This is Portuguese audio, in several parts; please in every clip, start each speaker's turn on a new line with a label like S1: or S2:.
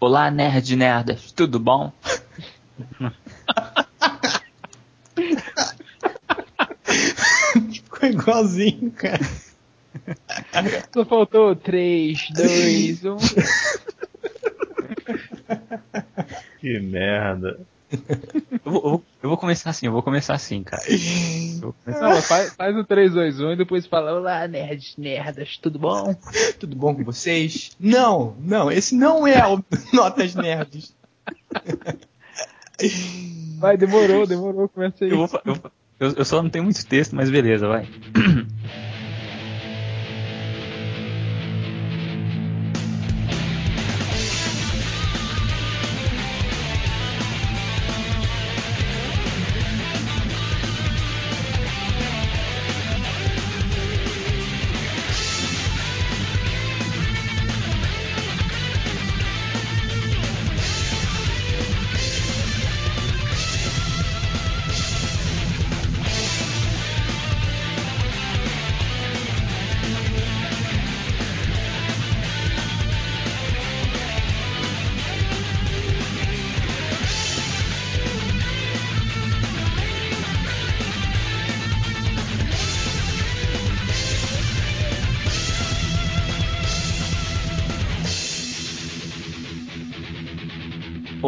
S1: Olá, nerd nerdas, tudo bom?
S2: Ficou igualzinho, cara.
S3: Só faltou 3, 2, 1.
S4: Que merda.
S1: Eu vou, eu vou- eu vou começar assim, eu vou começar assim, cara. Começar-
S3: Não, faz, faz o 3, 2, 1 e depois fala: Olá, nerds, nerdas, tudo bom?
S2: Tudo bom com vocês? Não, não, esse não é o Notas Nerds.
S3: Vai, demorou, demorou, começa aí.
S1: Eu, vou eu- eu só não tenho muito texto, mas beleza, vai.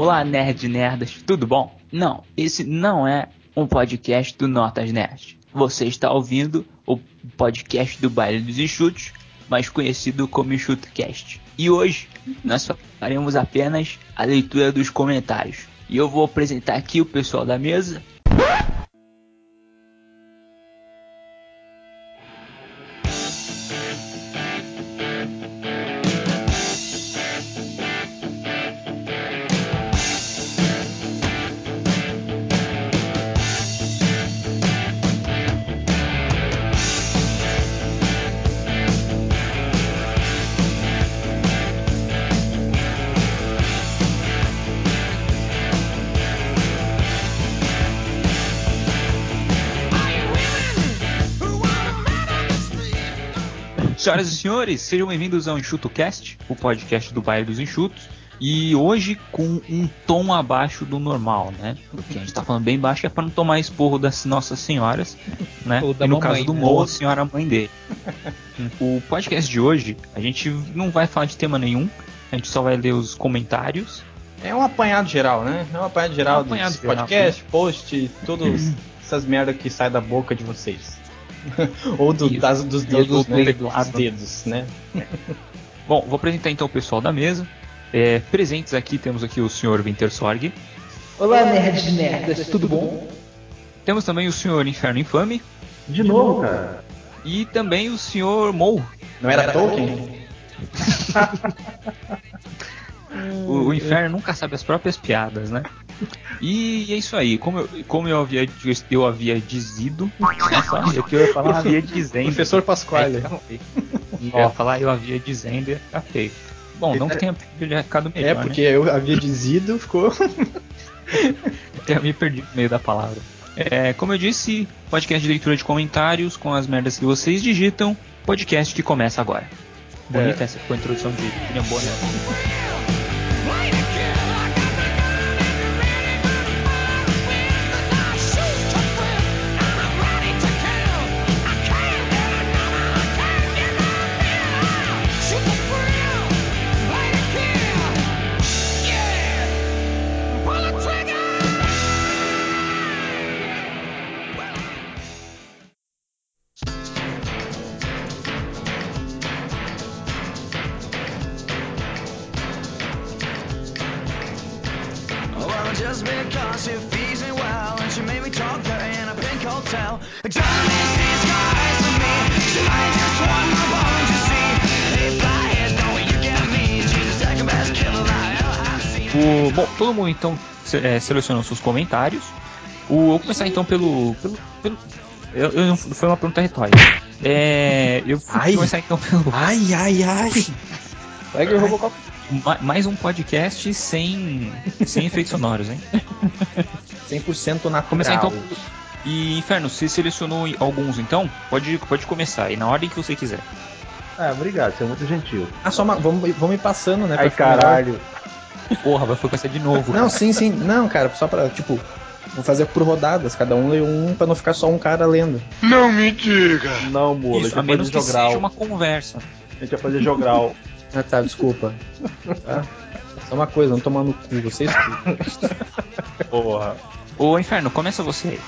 S1: Olá, nerd nerdas, tudo bom? Não, esse não é um podcast do Notas Nerd. Você está ouvindo o podcast do Baile dos Enxutos, mais conhecido como EnxutoCast. E hoje nós faremos apenas a leitura dos comentários. E eu vou apresentar aqui o pessoal da mesa. Senhores, sejam bem-vindos ao EnxutoCast, o podcast do Baile dos Enxutos. E hoje com um tom abaixo do normal, né? Porque a gente tá falando bem baixo é para não tomar esporro das nossas senhoras, né?
S3: Ou da
S1: e no
S3: mamãe,
S1: caso do
S3: né?
S1: Mo, a senhora mãe dele. o podcast de hoje, a gente não vai falar de tema nenhum, a gente só vai ler os comentários.
S2: É um apanhado geral, né? É um apanhado geral
S1: É um apanhado
S2: dos
S1: geral,
S2: podcast, post, todas essas merdas que saem da boca de vocês. Ou do-
S1: Isso.
S2: dos
S1: E
S2: dedos,
S1: do
S2: né? Dos dedos, né?
S1: Bom, vou apresentar então o pessoal da mesa. É, presentes aqui temos aqui o senhor Wintersorg.
S3: Olá, nerds, nerdas, tudo bom?
S1: Temos também o senhor Inferno Infame.
S4: De novo, cara.
S1: E também o senhor Mou.
S2: Não era Tolkien?
S1: O, o inferno nunca sabe as próprias piadas, né? E é isso aí. Como eu, como eu havia eu havia dizido, né, só eu que eu ia falar havia dizendo.
S2: Professor Pasquale.
S1: Feio. Eu ia falar eu havia dizendo e ia ficar feio. Bom, não que tenha ficado melhor,
S2: É,
S1: né?
S2: porque eu havia dizido, ficou.
S1: Eu me perdi no meio da palavra. É, como eu disse, podcast de leitura de comentários com as merdas que vocês digitam. Podcast que começa agora. Bonita essa foi a introdução de William Bonner.
S5: To me. Just want my bones, you see. Hey, flyhead, don't you get me? She's the second best killer I ever
S1: bom, todo mundo então se- é, selecionou seus comentários. O, eu vou começar então pelo. pelo, pelo eu, eu foi uma pergunta retórica. É, eu vou
S2: Ai.
S1: começar então pelo.
S2: Ai, ai, ai.
S3: Pega o Robocop.
S1: ma- mais um podcast sem, sem efeitos sonoros, hein?
S2: 100% natural.
S1: Começar então. E Inferno, você selecionou alguns então? Pode, pode começar aí, na ordem que você quiser.
S4: Ah, obrigado, você é muito gentil.
S2: Ah, só uma, vamos, vamos ir passando, né?
S4: Ai,
S2: ficar melhor.
S4: caralho.
S1: Porra, vai começar de novo.
S2: Não, sim, sim. Não, cara, só pra, tipo, vou fazer por rodadas. Cada um lê um pra não ficar só um cara lendo.
S4: Não, mula, a
S1: Isso,
S4: gente
S1: a
S4: vai
S1: menos que
S4: jogral.
S1: seja uma conversa.
S4: A gente vai fazer jogral.
S2: Ah, tá, desculpa. Tá? Só uma coisa, não tomar no cu, vocês.
S4: Porra.
S1: Ô, Inferno, começa você.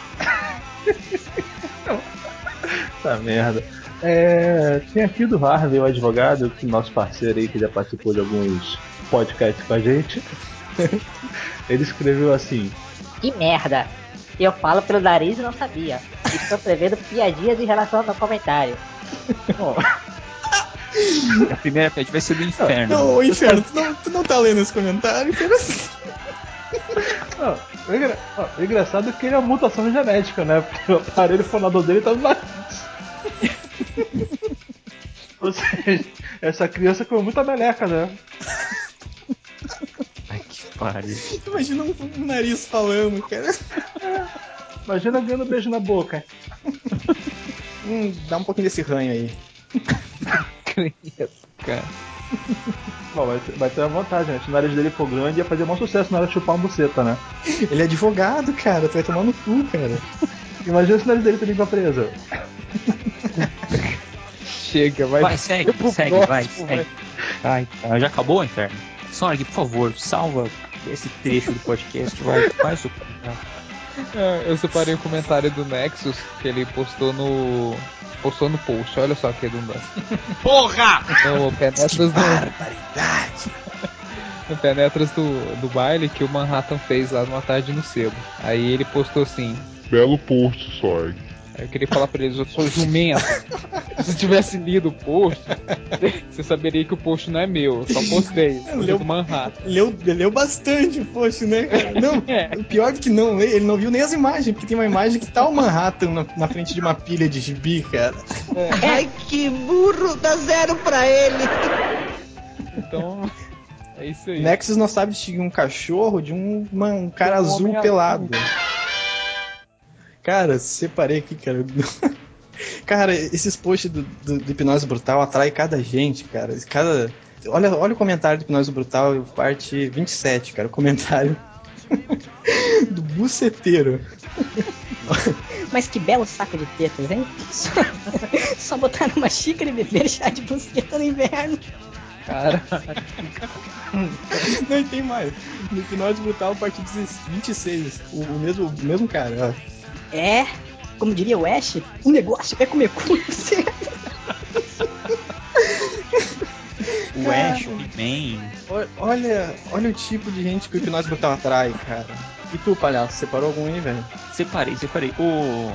S4: Essa merda. É, tem aqui do Harvey, o advogado, que nosso parceiro aí, que já participou de alguns podcasts com a gente. Ele escreveu assim:
S6: Que merda! Eu falo pelo nariz e não sabia. Estou prevendo piadinhas em relação ao meu comentário.
S1: A primeira pede vai ser do Inferno.
S2: Não, ô inferno, tu não, tu não tá lendo esse comentário, cara?
S4: Não, o, engra- ó, o engraçado é que ele é uma mutação genética, né? Porque o aparelho fonador dele tá no nariz. Ou seja, essa criança comeu muita meleca, né?
S1: Ai, que pariu.
S2: Imagina um, um nariz falando, cara.
S4: Imagina ganhando beijo na boca.
S2: Hum, dá um pouquinho desse ranho aí.
S3: Cara.
S4: Bom, vai ter, vai ter uma vantagem, né? Se o nariz dele for grande, ia fazer um sucesso na hora de chupar uma buceta, né?
S2: Ele é advogado, cara. Tu vai tomar no cu, cara.
S4: Imagina se o nariz dele tem língua presa.
S3: Chega, vai.
S1: Vai, segue, segue,
S3: próximo,
S1: vai, segue. Ai, tá, já acabou, Inferno? Sorg, por favor, salva esse trecho do podcast, vai, o comentário.
S3: É, Eu separei o comentário do Nexus que ele postou no. Postou no post, olha só que redundância.
S5: Porra!
S3: No Penetras do. no Penetras do, do baile que o Manhattan fez lá numa tarde no sebo. Aí ele postou assim.
S7: Belo post, Sorg.
S3: Aí eu queria falar pra eles, eu sou jumento. Se você tivesse lido o post, você saberia que o post não é meu, eu só postei. É
S2: Leu-
S3: do Manhattan.
S2: Leu, leu bastante o post, né, cara? Não,
S3: É.
S2: o pior é que não, ele não viu nem as imagens, porque tem uma imagem que tá o Manhattan na, na frente de uma pilha de gibi, cara.
S8: Ai, que burro, dá zero pra ele.
S3: Então, é isso aí.
S2: Nexus não sabe distinguir um cachorro de um, uma- um cara
S3: Um
S2: azul pelado. Cara, separei aqui, cara. Cara, esses posts do, do, do Hipnose Brutal atrai cada gente, cara. Cada. Olha, olha o comentário do Hipnose Brutal, parte 27, cara. O comentário do buceteiro.
S6: Mas que belo saco de tetas, hein? Só, só botar numa xícara e beber chá de buceta no inverno.
S3: Cara,
S2: Não, e tem mais. No Hipnose Brutal, parte 26. O, o mesmo, o mesmo cara, ó.
S6: É, como diria o Ash, o negócio é comer cu. Você...
S1: O Ash, o He-Man.
S2: Olha- Olha, olha o tipo de gente que o Hipnose Brutal atrai, cara. E tu, palhaço, separou algum aí, velho?
S1: Separei, separei. O.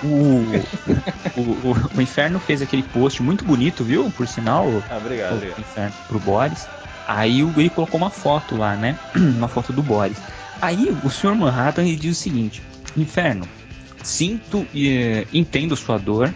S1: O, o, o, o Inferno fez aquele post muito bonito, viu? Por sinal, o,
S4: Ah, obrigado,
S1: o
S4: obrigado.
S1: Inferno pro Boris. Aí o- ele colocou uma foto lá, né? uma foto do Boris. Aí o Sr. Manhattan ele diz o seguinte: Inferno, sinto e eh, entendo sua dor.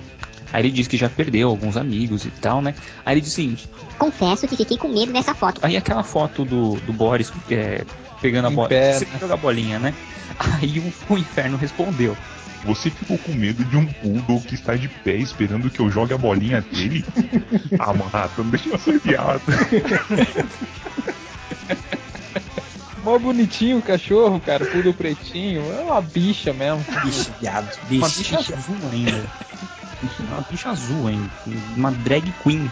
S1: Aí ele diz que já perdeu alguns amigos e tal, né? Aí ele diz o seguinte:
S9: Confesso que fiquei com medo dessa foto.
S1: Aí aquela foto do, do Boris é, pegando a bola, você
S3: né?
S1: joga a bolinha, né? Aí o, o Inferno respondeu:
S7: Você ficou com medo de um poodle que está de pé esperando que eu jogue a bolinha dele? ah, Manhattan, deixa eu ser viado.
S3: mó bonitinho o cachorro, cara, tudo pretinho. É uma bicha mesmo.
S2: Bicho, viado,
S1: Uma bicha azul ainda. Uma bicha azul ainda. Uma drag queen.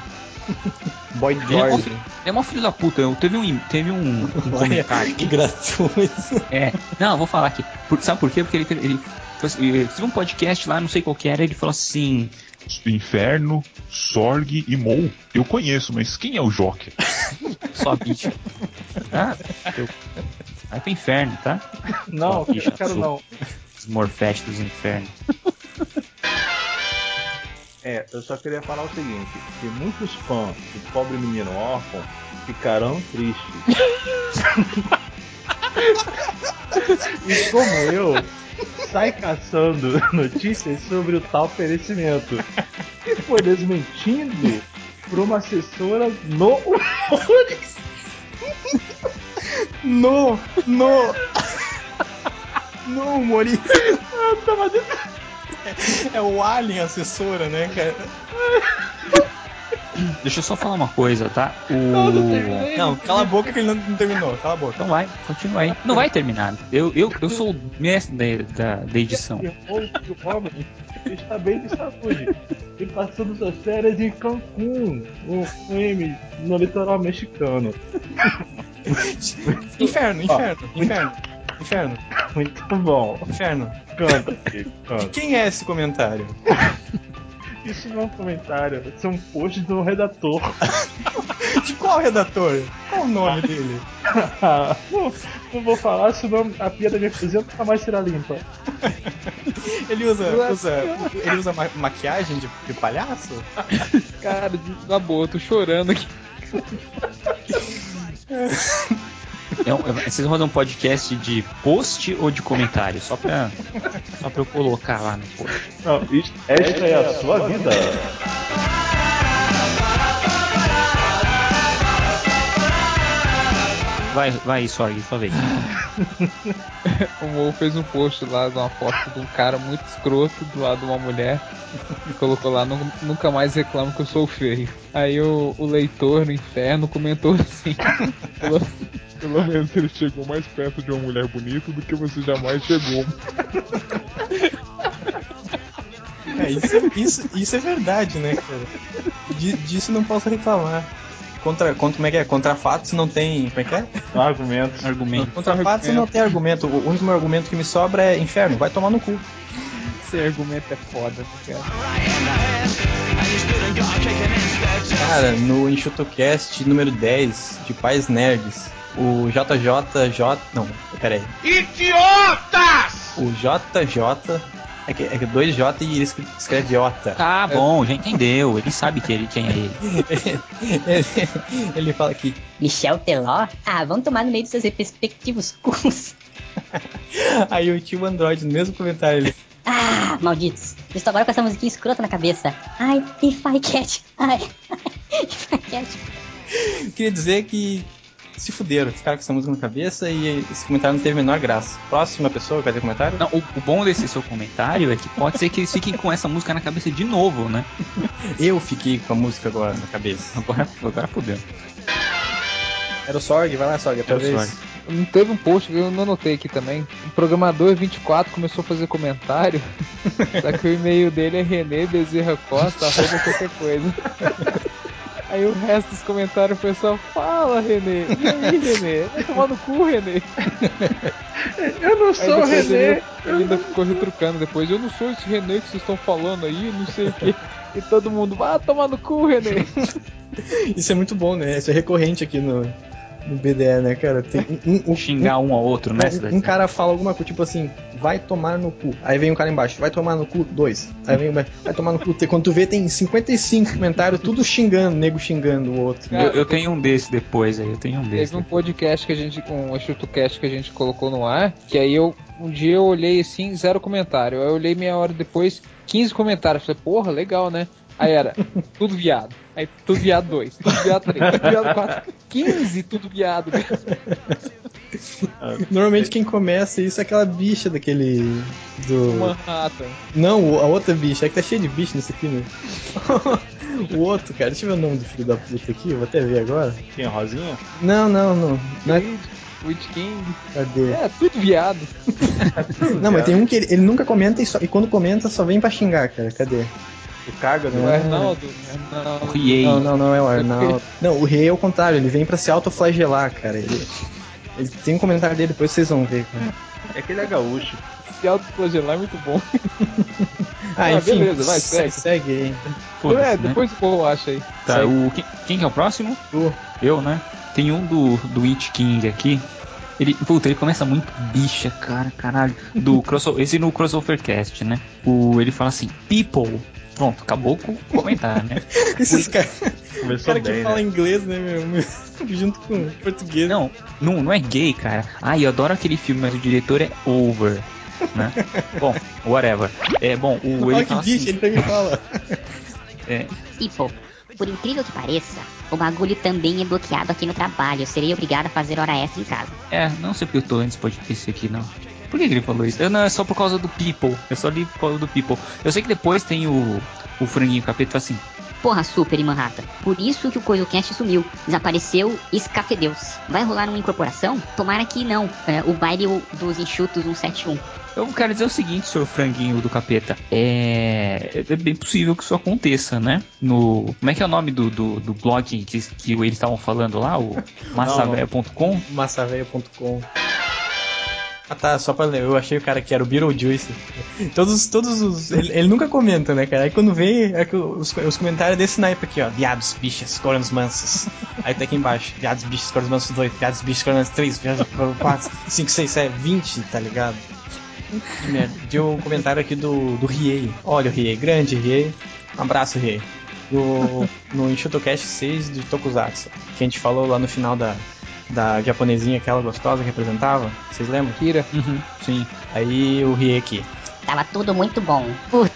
S2: Boy
S1: É
S2: George.
S1: fi- é uma filha da puta. Eu, teve um, teve um, um comentário.
S2: que gratuito.
S1: É. Não, eu vou falar aqui. Por- sabe por quê? Porque ele, teve- ele, ele teve um podcast lá, não sei qual que era, ele falou assim.
S7: Inferno, Sorg e Mou. Eu conheço, mas quem é o Joker?
S1: Só bicha. Tá? Eu- Vai pro inferno, tá?
S4: Não,
S1: Só
S4: eu quero
S1: azul.
S4: não.
S1: Os morfetes dos infernos.
S4: É, eu só queria falar o seguinte: que muitos fãs do pobre menino órfão ficarão tristes. e como eu, sai caçando notícias sobre o tal perecimento. Que foi desmentido por uma assessora no
S2: No, no. No humorista. É o Alien assessora, né, cara?
S1: Deixa eu só falar uma coisa, tá? O...
S2: Não, cala a boca que ele não, não terminou. Cala a boca.
S1: Então vai, continua aí. Não vai terminar. Eu, eu, eu sou o mestre da, da, da edição.
S4: Do homem está bem de saúde. E passando suas férias em Cancún, um M no litoral mexicano.
S2: Inferno, inferno, inferno, inferno,
S4: Muito bom.
S2: inferno.
S4: Canta, filho, canta.
S2: Quem é esse comentário?
S4: Isso não é um comentário, isso é um post do redator.
S2: De qual redator? Qual o nome dele?
S4: não, não vou falar, senão a pia da minha cozinha nunca mais será limpa.
S2: Ele usa, usa, ele usa ma- maquiagem de, de palhaço?
S3: Cara, de- na boa, eu tô chorando aqui.
S1: É um- é- vocês vão fazer um podcast de post ou de comentário? Só pra, só pra eu colocar lá no post.
S4: Não, esta é a sua vida.
S1: Vai, vai, Sorg, sua vez.
S3: O Mo fez um post lá de uma foto de um cara muito escroto do lado de uma mulher. E colocou lá, "Nu- nunca mais reclamo que eu sou feio. Aí o, o leitor no inferno comentou assim. falou,
S7: Pelo menos ele chegou mais perto de uma mulher bonita do que você jamais chegou.
S2: É, isso, isso, isso é verdade, né, cara? Di- disso não posso reclamar. Contra, contra, como é que é? Contra fatos não tem. Como é que é?
S4: Argumentos.
S1: Argumento.
S2: Contra fatos não tem argumento. O único argumento que me sobra é inferno, vai tomar no cu.
S3: esse argumento é foda, cara.
S2: Cara, no EnxutoCast número 10 de Pais Nerds, o JJJ. Não, peraí.
S5: Idiotas!
S2: O JJ. É que é que 2J e ele escre- escreve Ota.
S1: Tá bom, já entendeu. Ele sabe que ele, quem é ele.
S2: ele, ele fala aqui.
S6: Michel Teló? Ah, vão tomar no meio dos seus respectivos cus.
S2: Aí o tio Android, no mesmo comentário, ele.
S6: Ah, malditos. Eu estou agora com essa musiquinha escrota na cabeça. Ai, if I catch. Ai, if I catch.
S2: Queria dizer que se fuderam, ficaram com essa música na cabeça e esse comentário não teve a menor graça. Próxima pessoa, quer ter comentário?
S1: Não, o, o bom desse seu comentário é que pode ser que eles fiquem com essa música na cabeça de novo, né?
S2: Eu fiquei com a música agora na cabeça.
S1: Agora, agora fodeu.
S2: Era o Sorg, vai lá, Sorg, é tua vez.
S1: Sorg.
S3: Não teve um post, eu não anotei aqui também. O programador 24 começou a fazer comentário. só que o e-mail dele é René Bezerra Costa, arroba qualquer coisa. Aí o resto dos comentários o pessoal fala, Renê. E aí, Renê? Vai tomar no cu, Renê.
S4: Eu não sou o René.
S3: Ele, ele ainda ficou retrucando depois. Eu não sou esse Renê que vocês estão falando aí, não sei o quê. E todo mundo, ah, tomar no cu, Renê.
S2: Isso é muito bom, né? Isso é recorrente aqui no, no BDE, né, cara? Tem um, um,
S1: Xingar um ao outro, né?
S2: um, um cara fala alguma coisa, tipo assim, vai tomar no cu. Aí vem um cara embaixo, vai tomar no cu, dois. Aí vem embaixo, vai tomar no cu. Quando tu vê, tem 55 comentários, tudo xingando, nego xingando o outro.
S1: Eu, eu tenho um desse depois aí, eu tenho um desse.
S3: Teve um podcast que a gente, um Cast que a gente colocou no ar, que aí eu, um dia eu olhei assim, zero comentário. Aí eu olhei meia hora depois, 15 comentários. Falei, porra, legal, né? Aí era, tudo viado. Aí tudo viado 2, tudo viado 3, tudo viado 4, 15 tudo viado.
S2: Normalmente quem começa isso é aquela bicha daquele. Do.
S3: Manhattan.
S2: Não, a outra bicha, é que tá cheio de bicho nesse aqui, né? o outro, cara, deixa eu ver o nome do filho da puta aqui, eu vou até ver agora.
S4: Quem é Rosinha?
S2: Não, não, não. não é...
S3: Witch King.
S2: Cadê?
S3: É, tudo viado.
S2: Não, mas tem um que ele, ele nunca comenta e, só- e quando comenta só vem pra xingar, cara. Cadê?
S4: O Caga
S3: O
S4: do
S3: Arnaldo. Arnaldo.
S1: Riei.
S2: Não, não, não é o Arnaldo. Não, o rei é o contrário, ele vem pra se autoflagelar, cara. Ele, ele tem um comentário dele, depois vocês vão ver, cara.
S4: É que ele é gaúcho.
S3: Se autoflagelar é muito bom.
S2: Ah,
S3: Ah,
S2: enfim.
S3: beleza, vai,
S2: se-
S3: segue.
S2: Segue aí.
S3: É,
S1: né?
S3: depois o povo acha aí.
S1: Tá, o, quem, quem que é o próximo?
S2: Tu.
S1: Eu, né? Tem um do, do It King aqui. Ele, puta, ele começa muito bicha, cara, caralho. Do crossover, esse no Crossovercast, né? O, ele fala assim, people. Pronto, acabou com o comentário, né?
S2: Esses caras cara que
S4: bem,
S2: fala
S4: né?
S2: inglês, né, meu? Junto com português.
S1: Não, não, não é gay, cara. Ah, eu adoro aquele filme, mas o diretor é over. Né? bom, whatever. É bom, o
S2: que
S1: fala
S2: bicho,
S1: assim,
S2: ele também fala.
S1: é,
S9: Tipo, por incrível que pareça, o bagulho também é bloqueado aqui no trabalho. Eu serei obrigado a fazer hora extra em casa.
S1: É, não sei porque eu tô antes pode esse aqui, não. Por que, que ele falou isso? Eu, não, é só por causa do people. Eu só li por causa do people. Eu sei que depois tem o, o franguinho capeta assim.
S9: Porra, super Manhattan. Por isso que o CoisoCast sumiu. Desapareceu e escafedeu-se. Vai rolar uma incorporação? Tomara que não. É, o baile dos enxutos 171.
S1: Eu quero dizer o seguinte, senhor franguinho do capeta. É, é bem possível que isso aconteça, né? No. Como é que é o nome do, do, do blog que, que eles estavam falando lá? O massavéia.com?
S2: Massaveia.com. Ah tá, só pra ler, eu achei o cara que era o Beetlejuice. Todos, todos os. Ele, ele nunca comenta, né, cara? Aí quando vem, é os, os comentários desse naipe aqui, ó. Viados, bichas, cornos mansos. Aí tá aqui embaixo. Viados, bichas, cornos mansos 2. Viados, bichas, cornos mansos 3. Viados, cornos 4, 5, 6, 7, 20, tá ligado? Que merda. Um comentário aqui do, do Riei. Olha o Riei, grande Riei. Um abraço, Riei. Do, no Enxutocast 6 de Tokusatsu. Que a gente falou lá no final da, da japonesinha, aquela gostosa que representava. Vocês lembram?
S3: Kira.
S1: Uhum, sim.
S2: Aí o Riei aqui.
S9: Tava tudo muito bom. Putz,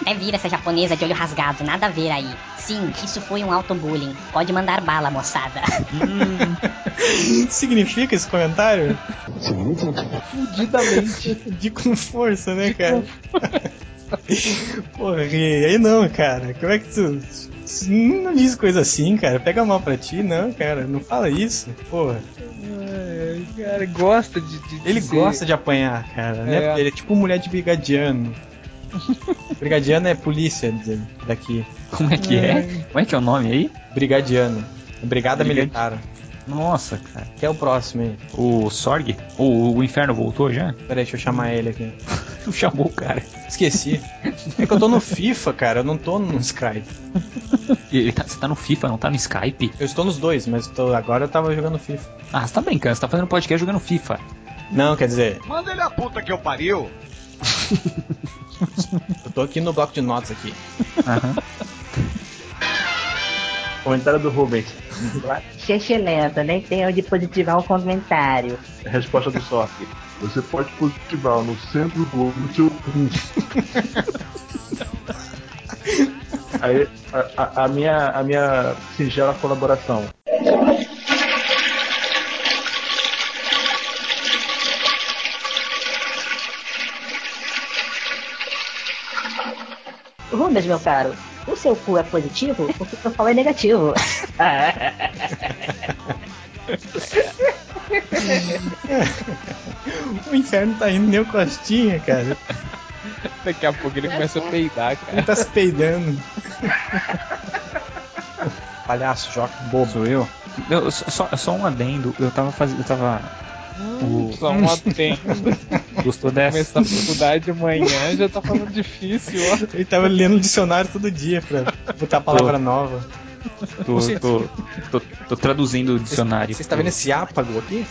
S9: até vira essa japonesa de olho rasgado, nada a ver aí. Sim, isso foi um auto-bullying. Pode mandar bala, moçada.
S2: Significa esse comentário?
S3: Fudidamente.
S2: De com força, né, cara? Porra, aí não, cara. Como é que tu. Não diz coisa assim, cara. Pega mal pra ti, não, cara. Não fala isso. Porra.
S3: Cara, gosta de. de-
S2: Ele
S3: ser-
S2: gosta de apanhar, cara, né?
S3: É.
S2: Porque Ele é tipo mulher de brigadiano. brigadiano é polícia daqui.
S1: Como é que é? Como é que é o nome aí?
S2: Brigadiano. Brigada
S1: Brigadi-
S2: Militar.
S1: Nossa, cara.
S2: Que é o próximo aí.
S1: O Sorg? O, o Inferno voltou já?
S2: Peraí, deixa eu chamar ele aqui.
S1: Tu chamou o cara.
S2: Esqueci. É que eu tô no FIFA, cara. Eu não tô no Skype.
S1: Ele tá- você tá no FIFA, não tá no Skype?
S2: Eu estou nos dois, mas tô- agora eu tava jogando FIFA.
S1: Ah, você tá brincando, você tá fazendo podcast jogando FIFA.
S2: Não, quer dizer,
S10: Manda ele a puta que eu pariu.
S2: eu tô aqui no bloco de notas aqui.
S1: Aham.
S4: Comentário do Rubens.
S11: Excelente, nem tem onde positivar um comentário.
S4: Resposta do Sork. Você pode positivar no centro do no seu cu. Aí, a, a- a minha, a minha singela colaboração.
S11: Rubens, meu caro, o seu cu é positivo? O que eu falo é negativo.
S2: O inferno tá indo nem o costinha, cara.
S3: Daqui a pouco ele começa a peidar, cara.
S2: Ele tá se peidando. Palhaço, Joca, bobo.
S1: Sou eu? Eu- só, só um adendo, eu tava fazendo. Eu tava. O-
S3: Só um atento.
S1: Gostou dessa?
S3: Começar a faculdade de manhã já tá falando difícil, ó.
S2: Ele tava lendo o dicionário todo dia pra botar a palavra nova.
S1: Tô, tô, tô, tô traduzindo o dicionário.
S2: Você está vendo esse ápago aqui?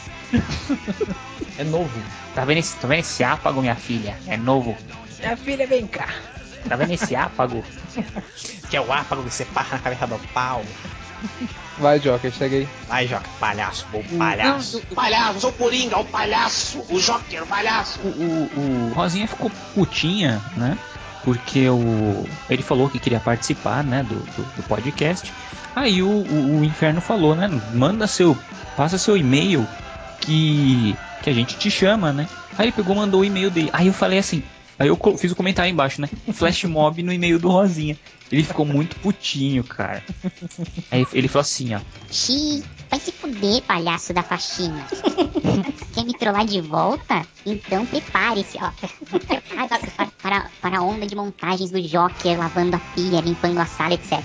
S2: É novo.
S1: Tá vendo esse, tá vendo esse ápago, minha filha? É novo.
S3: Minha filha, vem cá.
S1: Tá vendo esse ápago?
S2: Que é o ápago que você parra na cabeça do pau.
S3: Vai, Joker, chega aí.
S2: Vai, Joca, palhaço, bobo, palhaço.
S10: Palhaço, sou Coringa, o palhaço, o Joker, o palhaço.
S1: O, o, o Rosinha ficou putinha, né? Porque o, ele falou que queria participar, né, do, do, do podcast. Aí o, o, o Inferno falou, né? Manda seu. Passa seu e-mail que, que a gente te chama, né? Aí ele pegou mandou o e-mail dele. Aí eu falei assim. Aí eu fiz o comentário aí embaixo, né? Flash mob no e-mail do Rosinha. Ele ficou muito putinho, cara. Aí ele falou assim, ó.
S9: Xi, vai se fuder, palhaço da faxina. Quer me trollar de volta? Então prepare-se, ó. Para, para, a onda de montagens do Joker lavando a pia, limpando a sala, etc.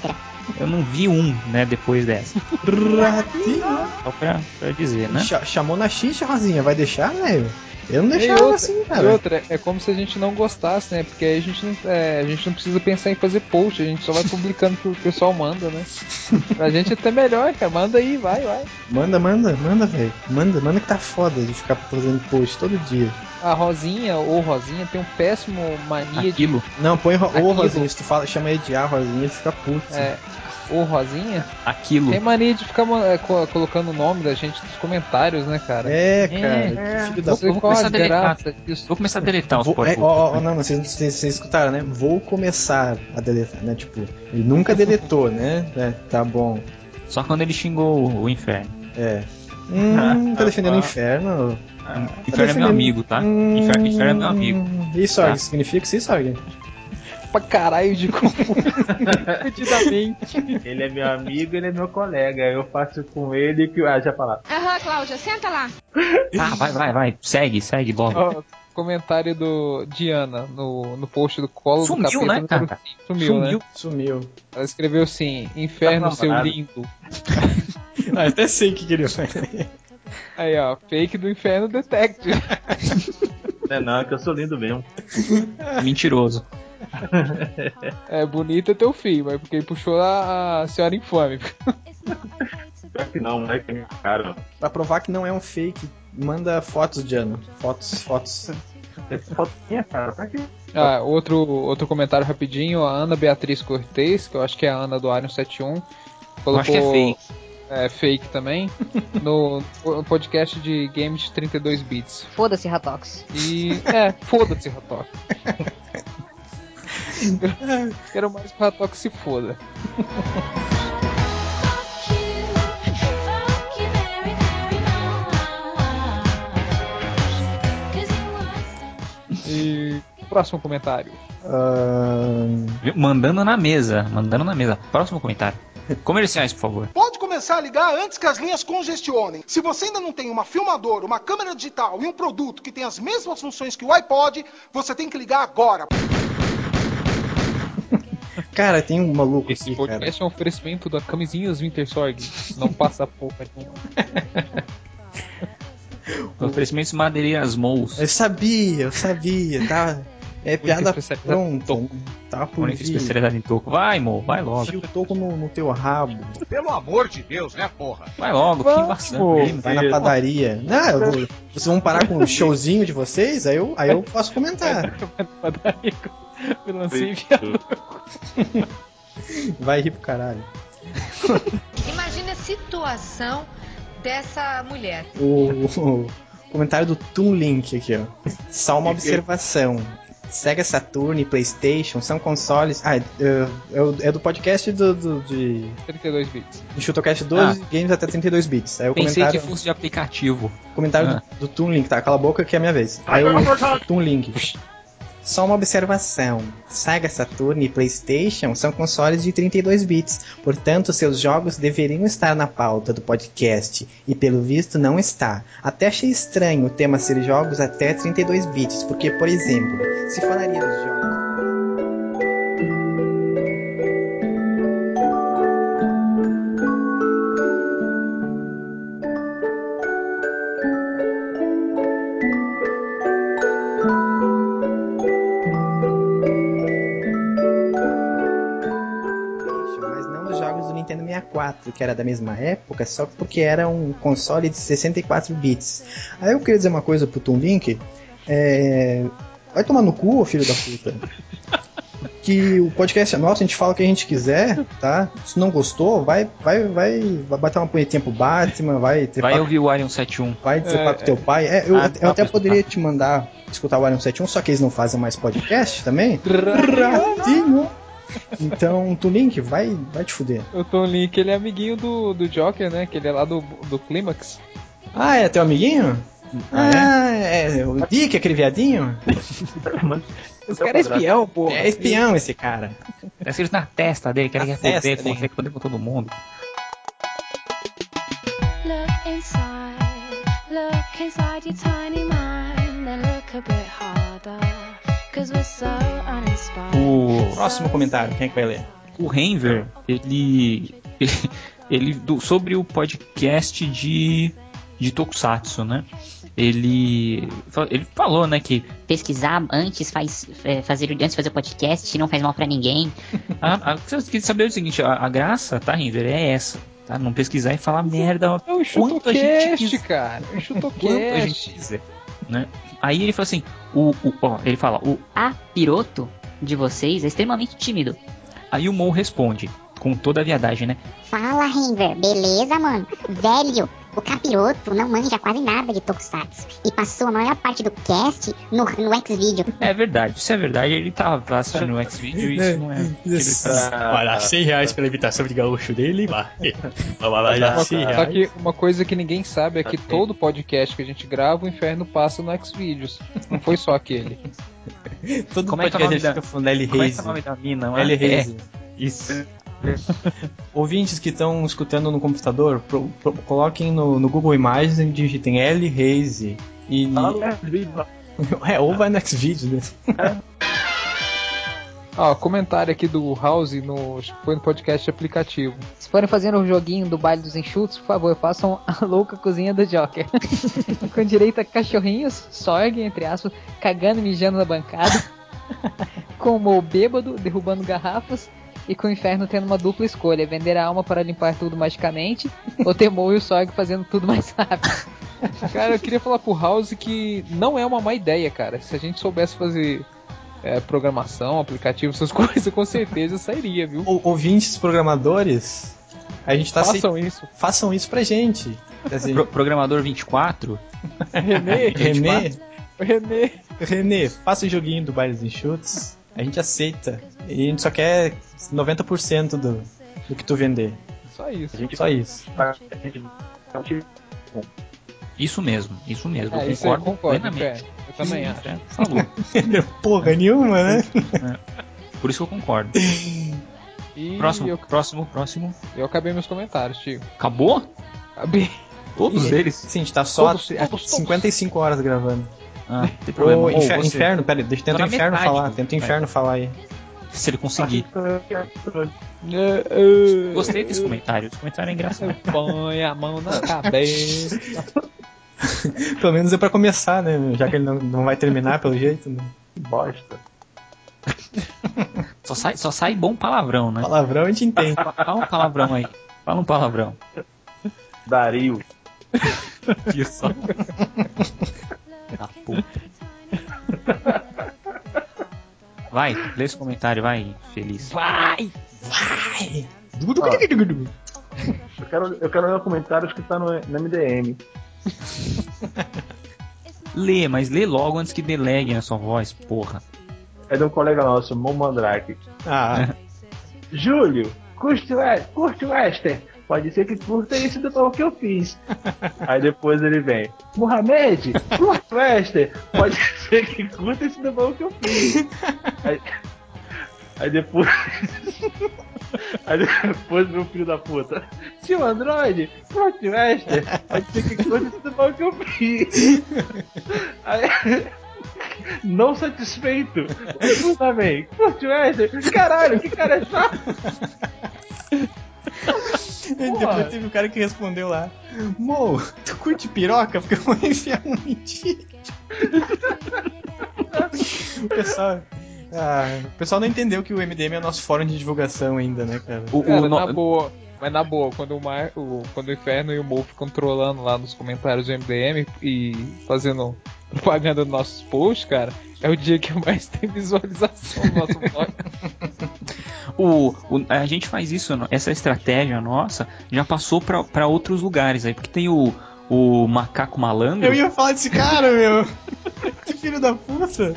S1: Eu não vi um, né, depois dessa.
S2: Ratinho.
S1: Só pra, pra dizer, né?
S2: Cha- chamou na xixa, Rosinha. Vai deixar, velho? Eu não
S3: E
S2: deixava
S3: outra,
S2: assim,
S3: e
S2: cara.
S3: outra, é como se a gente não gostasse, né? Porque aí a gente não, é, a gente não precisa pensar em fazer post, a gente só vai publicando o que o pessoal manda, né? Pra gente é até melhor, cara. Manda aí, vai, vai.
S2: Manda, manda, manda, velho. Manda, manda que tá foda de ficar fazendo post todo dia.
S3: A Rosinha ou Rosinha tem um péssimo mania de.
S1: Aquilo.
S2: Não, põe ro
S3: Aquilo.
S2: ô Rosinha. Se tu fala, chama ele de A, Rosinha, ele fica puto.
S3: É, ou Rosinha,
S1: Aquilo.
S3: tem mania de ficar é, co- colocando o nome da gente nos comentários, né, cara?
S2: É, cara. que filho da
S1: vou começar
S3: a
S1: deletar. Vou começar a deletar os
S2: Vou, é,
S1: podcasts.
S2: ó, ó, não, não, vocês, vocês, vocês escutaram, né? Vou começar a deletar, né? Tipo, ele nunca deletou, né? É, tá bom.
S1: Só quando ele xingou o inferno.
S2: É. Hum, tá defendendo o inferno?
S1: Inferno é meu amigo, tá? Inferno, inferno é meu amigo.
S2: Isso,
S1: Tá.
S2: significa que sim, Sorg?
S3: Pra caralho de Perdidamente.
S4: Ele é meu amigo, ele é meu colega. Eu faço com ele que. Ah, já falar.
S12: Aham, Cláudia, senta lá.
S1: Ah, vai, vai, vai. Segue, segue logo.
S3: Ó, comentário do Diana no, no post do colo
S1: Sumiu,
S3: do capeta
S1: né, cara?
S3: cinco. Sumiu, né?
S2: Sumiu.
S3: Ela escreveu assim: Inferno,
S4: Tá
S3: seu lindo.
S2: Ah, até sei o que queria
S3: Aí, ó, fake do Inferno Detective.
S4: Não é não, é que eu sou lindo mesmo.
S1: Mentiroso.
S3: É bonito é teu filho, mas porque ele puxou a, a senhora infame.
S4: Pior que não, não é que é cara.
S2: Pra provar que não é um fake, manda fotos, Diana. Fotos, fotos.
S4: Essa foto minha cara, pra quê?
S3: Ah, outro, outro comentário rapidinho, a Ana Beatriz Cortez, que eu acho que é a Ana do Arion 71. Colocou,
S1: acho que é fake.
S3: É fake também. no po- podcast de games de 32 bits.
S6: Foda-se, Ratox.
S3: E. É, foda-se, Ratok. Quero mais que o Ratok se foda. E. Próximo comentário.
S1: Viu? Mandando na mesa. Mandando na mesa. Próximo comentário. Comerciais, por favor.
S13: Pode começar a ligar antes que as linhas congestionem. Se você ainda não tem uma filmadora, uma câmera digital e um produto que tem as mesmas funções que o iPod, você tem que ligar agora.
S2: Cara, tem um maluco
S3: Esse
S2: aqui, cara.
S3: podcast é um oferecimento da Camisinhas Wintersorg. Não passa pouca nenhuma.
S1: Oferecimentos Madeireiras Mous.
S2: Eu sabia, eu sabia, tá? É piada pronta. Tá por
S1: Única
S2: vir.
S1: especialidade em toco. Vai, Mo, vai logo.
S2: Enfia o toco no, no teu rabo.
S10: Pelo amor de Deus, né, porra?
S1: Vai logo, que embaçando.
S2: Vai na padaria. Não, vou- vocês vão parar com o showzinho de vocês? Aí eu, aí eu posso comentar. Vai rir pro caralho.
S12: Imagina a situação dessa mulher.
S2: O, o comentário do Toon Link aqui, ó. Só uma observação. Sega Saturn e PlayStation são consoles. Ah, é, é é do podcast do, do, de,
S3: 32 bits.
S2: do Shutocast 12, games até 32 bits. Aí o
S1: Pensei
S2: comentário,
S1: que fosse de aplicativo.
S2: comentário
S1: Ah.
S2: do, do Toon Link, tá? Cala a boca que é a minha vez. Aí o Toon Link. Só uma observação: Sega Saturn e PlayStation são consoles de 32 bits, portanto, seus jogos deveriam estar na pauta do podcast, e pelo visto não está. Até achei estranho o tema ser jogos até 32 bits, porque, por exemplo, se falaria dos jogos. 64, que era da mesma época, só porque era um console de 64 bits. Aí eu queria dizer uma coisa pro Toon Link, é... vai tomar no cu, filho da puta. Que o podcast é nosso, a gente fala o que a gente quiser, tá? Se não gostou, vai, vai, vai, vai bater uma punhetinha pro Batman, vai trepar,
S1: Vai ouvir o Arion 71.
S2: vai trepar
S3: É,
S2: com teu pai. É, eu,
S1: Ah,
S2: eu
S1: tá,
S2: até
S1: pessoal.
S2: poderia te mandar escutar o Iron 71, só que eles não fazem mais podcast também. Ratinho. Então, tu Link, vai, vai te fuder.
S3: O Tom Link, ele é amiguinho do, do Joker, né? Que ele é lá do, do Clímax.
S2: Ah, é teu amiguinho? Ah, é, o Dick, aquele viadinho?
S3: Esse cara é espião, pô.
S2: É espião esse cara.
S1: Tá escrito na testa dele, que ele
S2: Na
S1: quer poder, consegue poder com todo mundo.
S14: Look inside, look inside your tiny mind, then look a bit harder,
S1: O,
S2: Próximo comentário, quem é que vai ler?
S1: o Renver, ele. ele, ele- do- sobre o podcast de. de Tokusatsu, né? Ele. Ele falou, né, que
S9: Pesquisar antes faz é, fazer antes de fazer o podcast não faz mal pra ninguém.
S1: A, a, você tem que saber o seguinte, a, a graça, tá, River, é essa. Tá? Não pesquisar e falar merda
S3: É o
S1: gente
S3: ChutoCast,
S1: quiser.
S3: cara. É o ChutoCast.
S1: Né? Aí ele fala assim, o, o, ó, ele fala, o,
S9: A piroto de vocês é extremamente tímido.
S1: aí o Mo responde, com toda a viadagem, né?
S9: Fala, River. Beleza, mano? Velho, O capiroto não manja quase nada de Tokusatsu e passou a maior parte do cast no, no X-Video.
S1: É verdade, isso é verdade. Ele tava assistindo o X-Video e isso não é.
S2: Vai lá, 100 reais pela imitação de gaúcho dele, vai. Vai lá,
S3: Uma-
S2: 100
S3: Só
S2: reais.
S3: que uma coisa que ninguém sabe é que todo podcast que a gente grava, o inferno passa no Xvideos. Não foi só aquele.
S2: Todo
S1: Como é que é o nome
S2: podcast a gente
S1: da- Como é que é o nome da mina?
S2: L
S1: É,
S2: Reise.
S1: Isso.
S2: Ouvintes que estão escutando no computador, pro- pro- coloquem no, no Google Imagens e digitem L Reise. E. É, ou vai no Xvideos, né?
S3: Ó, comentário aqui do House no, foi no podcast aplicativo.
S6: Se forem fazer um joguinho do baile dos enxutos, por favor, façam a louca cozinha do Joker. Com direito a cachorrinhos, sorgue, entre aspas, cagando e mijando na bancada. com o bêbado, derrubando garrafas. E com o inferno tendo uma dupla escolha: vender a alma para limpar tudo magicamente, ou ter Mo e o Sorg fazendo tudo mais rápido.
S3: Cara, eu queria falar pro House que não é uma má ideia, cara. Se a gente soubesse fazer é, programação, aplicativo, essas coisas, com certeza sairia, viu?
S2: Ou- ouvintes programadores, a gente tá
S3: Façam
S2: aceit-
S3: isso.
S2: Façam isso pra gente. Assim,
S1: Pro- programador 24?
S3: Renê,
S2: Renê,
S3: Renê.
S2: Renê, faça o joguinho do Baile dos Enxutos. A gente aceita. E a gente só quer 90% do, do que tu vender.
S3: Só isso.
S2: Só isso.
S1: Isso mesmo, isso mesmo.
S3: É,
S1: eu
S3: isso eu
S1: concordo,
S3: concordo,
S1: plenamente.
S3: Fé. Eu também
S1: Isso,
S3: acho.
S1: é, Falou.
S2: Porra nenhuma, né?
S1: Por isso que eu concordo.
S3: E
S1: Próximo,
S3: eu,
S1: próximo, próximo.
S3: eu acabei meus comentários, tio.
S1: Acabou?
S3: Acabei.
S1: Todos eles?
S2: Sim, a gente tá só
S3: Todos, todos,
S2: 55 horas gravando.
S1: Ah, não tem problema.
S2: Ô, infer-
S1: você-
S2: Inferno, pera, deixa tenta o inferno
S1: metade,
S2: falar. Tenta o inferno falar aí.
S1: Se ele conseguir. Gostei desse comentário. Esse comentário é engraçado.
S3: Põe a mão na cabeça.
S2: Pelo menos é pra começar, né? Já que ele não, não vai terminar pelo jeito. Né?
S4: Bosta.
S1: Só sai, só sai bom palavrão, né?
S2: Palavrão a gente entende.
S1: Fala um palavrão aí. Fala um palavrão.
S4: Dario.
S1: Isso. Tá puta. Vai, lê esse comentário, vai, feliz.
S6: Vai!
S2: Vai!
S4: Eu quero, eu quero ler comentários que tá no, no MDM.
S1: Lê, mas lê logo antes que deleguem a sua voz, porra.
S4: É de um colega nosso, Mo Mandrake.
S2: Ah,
S4: Júlio, curte, o we- curte o Wester. Pode ser que curta isso do que eu fiz. Aí depois ele vem. Mohamed, o Wester. Pode ser que curta esse do que eu fiz. Aí, aí depois. Aí depois meu filho da puta. Tio Android, o Wester. Pode ser que curta esse do que eu fiz. Aí. Não satisfeito. Eu também. Curte o? Caralho, que cara é chato.
S2: Depois teve o cara que respondeu lá. Mo, tu curte piroca? Porque eu vou enfiar um mentira. o pessoal. Ah, o pessoal não entendeu que o MDM é nosso fórum de divulgação ainda, né, cara?
S1: O,
S3: Cara,
S1: o no-
S3: na boa. Mas na boa, quando o, Mar, o, quando o Inferno e o Mo ficam trolando lá nos comentários do MDM e fazendo propaganda dos nossos posts, cara, é o dia que mais tem visualização no nosso blog.
S1: o, o- a gente faz isso, essa estratégia nossa já passou pra, pra outros lugares aí, porque tem o, o macaco malandro.
S2: Eu ia falar desse cara, meu. que filho da puta.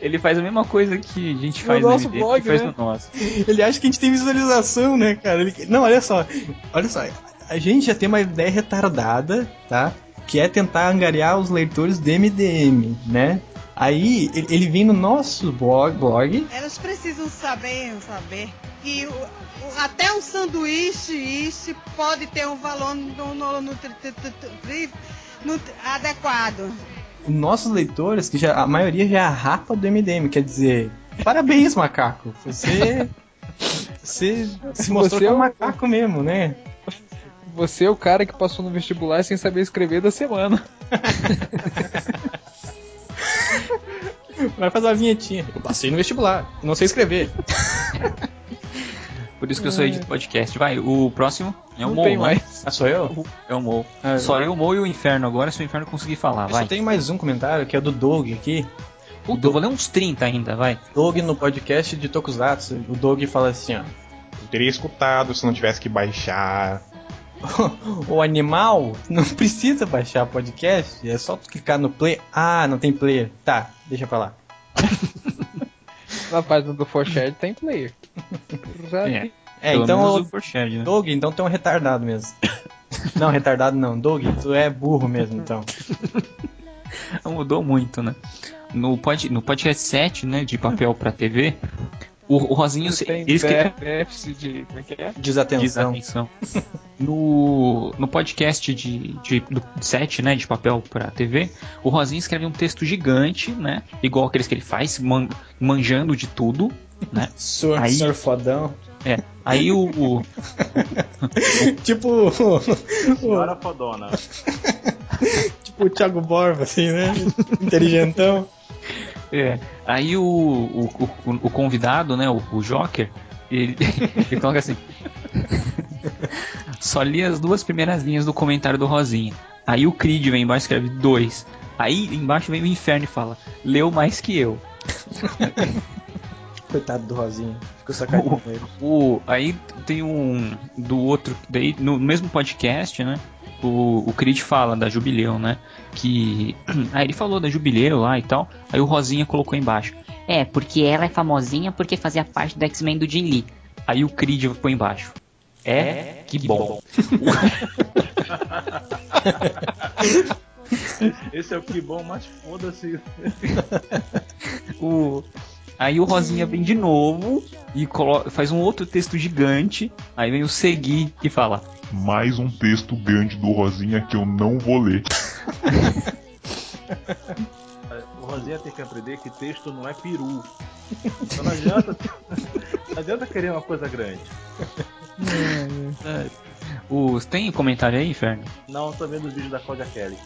S1: Ele faz a mesma coisa que a gente faz no
S3: nosso blog,
S1: que faz
S3: né?
S1: no nosso.
S2: Ele acha que a gente tem visualização, né, cara? Ele- Não, olha só. Olha só. A gente já tem uma ideia retardada, tá? Que é tentar angariar os leitores do MDM, né? Aí ele, vem no nosso blog, blog
S8: Elas precisam saber, saber que o- o- até um sanduíche isso pode ter um valor no, no- no no adequado.
S2: Os nossos leitores, que já, a maioria já é a rapa do MDM, quer dizer, parabéns, macaco. Você. Você se mostrou
S3: Você
S2: é um
S3: o-
S2: macaco mesmo, né?
S3: Você é o cara que passou no vestibular sem saber escrever da semana.
S2: Vai fazer uma vinhetinha. Eu passei no vestibular, não sei escrever.
S1: Por isso que eu sou de podcast. Vai, o próximo é o
S3: Não
S1: Mo,
S3: tem
S1: né?
S3: mais.
S2: Ah, sou eu?
S1: É o Mo.
S2: Ah,
S1: Só eu, o Mo e o Inferno agora, se o Inferno conseguir falar,
S2: Eu
S1: vai.
S2: só tenho mais um comentário, que é do Doug aqui.
S1: Puta, eu vou ler uns 30 ainda, vai.
S2: Doug no podcast de Tokusatsu. O Doug fala assim, ó.
S7: Eu teria escutado se não tivesse que baixar.
S2: o animal não precisa baixar podcast, é só tu clicar no play. Ah, não tem player. Tá, deixa pra lá.
S3: Na página do Forshared tem player. Já
S1: É.
S2: É,
S1: Pelo
S2: então,
S1: o Forshared, né?
S2: Doug, então tu é um retardado mesmo. não, retardado não. Doug, tu é burro mesmo, então.
S1: Mudou muito, né? No, pod, no podcast 7, né, de papel pra TV, o, o Rosinho...
S3: Tem
S1: ele escreve-
S3: déficit de. Como é que é?
S2: Desatenção.
S1: Desatenção. No, no podcast de, de, do 7, né, de papel pra TV, o Rosinho escreve um texto gigante, né, igual aqueles que ele faz, man- manjando de tudo, né.
S2: Sur,
S1: Aí-
S2: Sr. fodão.
S1: É, aí o, o-
S2: tipo. o-
S4: Senhora fodona.
S2: tipo o Thiago Borba, assim, né? Inteligentão.
S1: É, aí o, o, o, o convidado, né, o, o Joker, ele, ele coloca assim: Só li as duas primeiras linhas do comentário do Rosinha. Aí o Creed vem embaixo e escreve dois. Aí embaixo vem o Inferno e fala: Leu mais que eu.
S2: Coitado do Rosinho. Ficou sacaninho com ele.
S1: O, aí tem um do outro, daí no mesmo podcast, né? O, o Creed fala da Jubileu, né? Que. Aí ele falou da Jubileu lá e tal. Aí o Rosinha colocou embaixo. É, porque ela é famosinha porque fazia parte do X-Men do Jim Lee. Aí o Creed foi embaixo. É, que, bom.
S4: Esse é o que bom, mas foda-se.
S1: O, aí o Rosinha vem de novo e faz um outro texto gigante. Aí vem o Segui que fala:
S7: Mais um texto grande do Rosinha que eu não vou ler.
S4: O Rosinha tem que aprender que texto não é peru. Então não adianta, não adianta querer uma coisa grande.
S1: Os, tem comentário aí, Inferno?
S4: Não, tô vendo o vídeo da Cláudia Kelly.